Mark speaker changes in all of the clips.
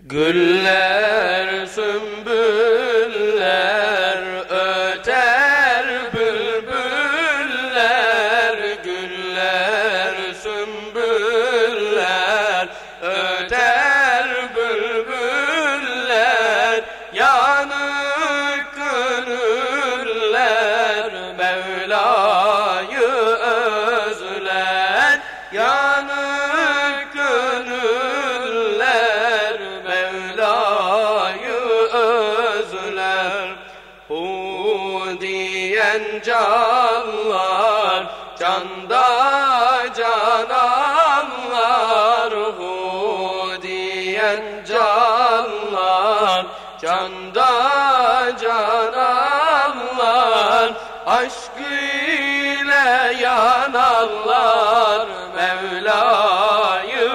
Speaker 1: Güller, sümbüller, öter bülbüller, güller, sümbüller, diyen canlar, canda cananlar, hu diyen canlar, canda cananlar, aşk ile yanarlar, Mevla'yı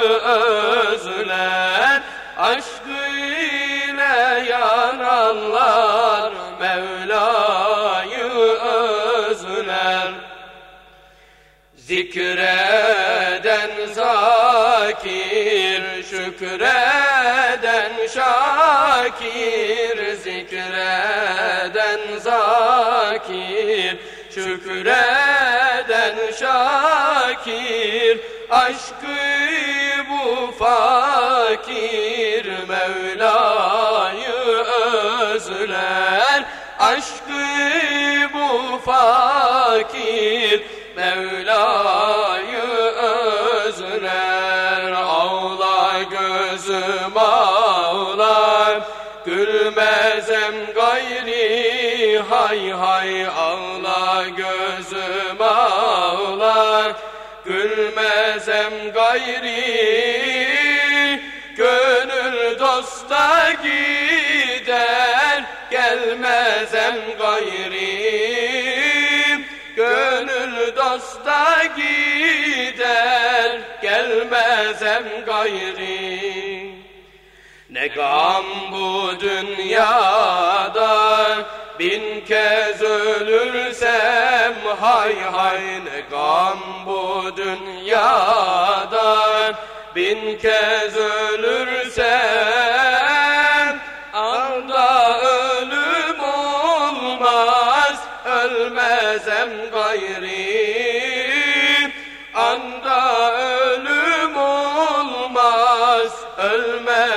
Speaker 1: özler, aşk ile yanarlar, Zikreden zakir, şükreden şakir, zikreden zakir, şükreden şakir, aşkı bu fakir, Mevla'yı özler, aşkı bu fakir, Gülmezem gayri hay hay Ağla gözüm ağlar. Gülmezem gayri Gönül dosta gider. Gelmezem gayri Gönül dosta gider. Gelmezem gayri Ne gam bu dünyada Bin kez ölürsem hay hay Ne gam bu dünyada Bin kez ölürsem Anda ölüm olmaz Ölmezem gayri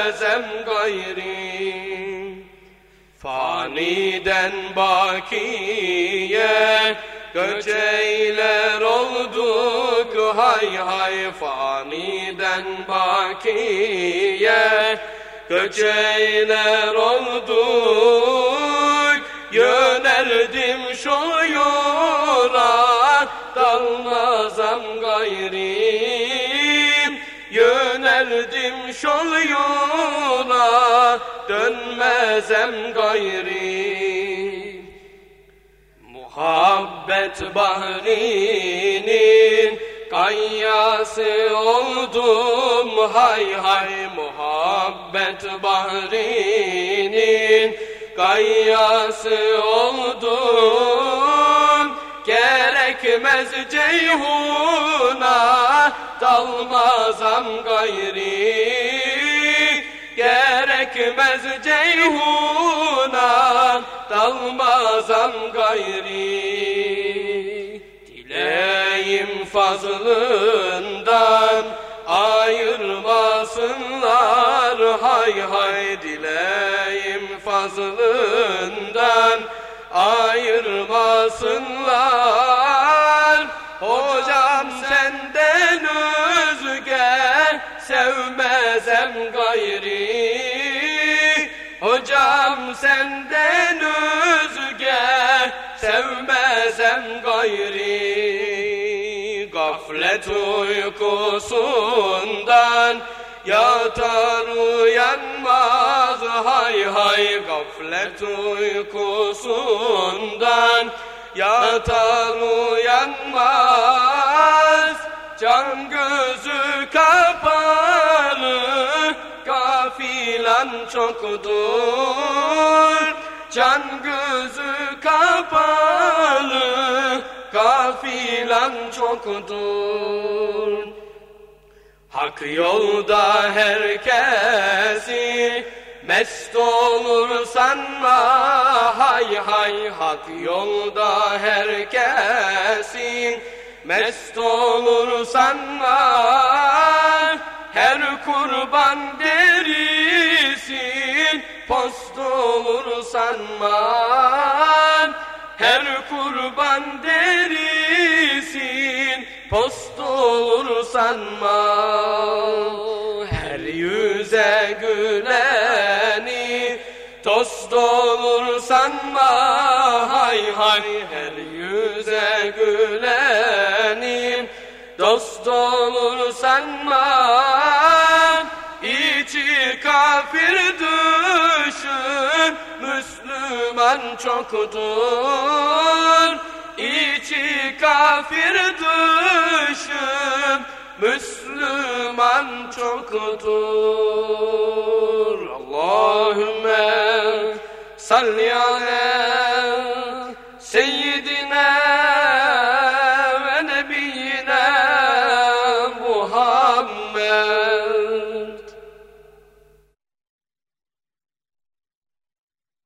Speaker 1: Ölmezem gayri Faniden bakiye Göç eyler olduk hay hay Faniden bakiye Göç eyler olduk Yöneldim şu yola Dalmazam gayri Yöneldim şu yola Dönmezem gayri. Muhabbet bahrinin Kayyası oldum hay hay. Muhabbet bahrinin Kayyası oldum Gerekmez ceyhuna Dalmazam gayri. Gerekmez ceyhuna Dalmazam gayri. Dileyim fazlından Ayırmasınlar. Hay hay Dileyim fazlından Ayırmasınlar gayri. Hocam senden özge Sevmezem gayri. Gaflet uykusundan Yatar uyanmaz hay hay. Gaflet uykusundan Yatar uyanmaz. Can gözü kapalı Kafilan çoktur Can gözü kapalı Kafilan çoktur. Hak yolda herkes herkesin Mest olur sanma hay hay hak yolda herkesin Mest olur sanma her kurban derisin Post olur sanma her kurban derisin. Post olur sanma her yüze güleni. Tost olur sanma hay hay her yüze gülenim. Dost olur sanma içi kafir düşün Müslüman çoktur. İçi kafir düşün Müslüman çoktur. Allahümme salli ala